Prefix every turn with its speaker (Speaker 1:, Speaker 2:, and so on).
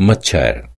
Speaker 1: મચ્છર.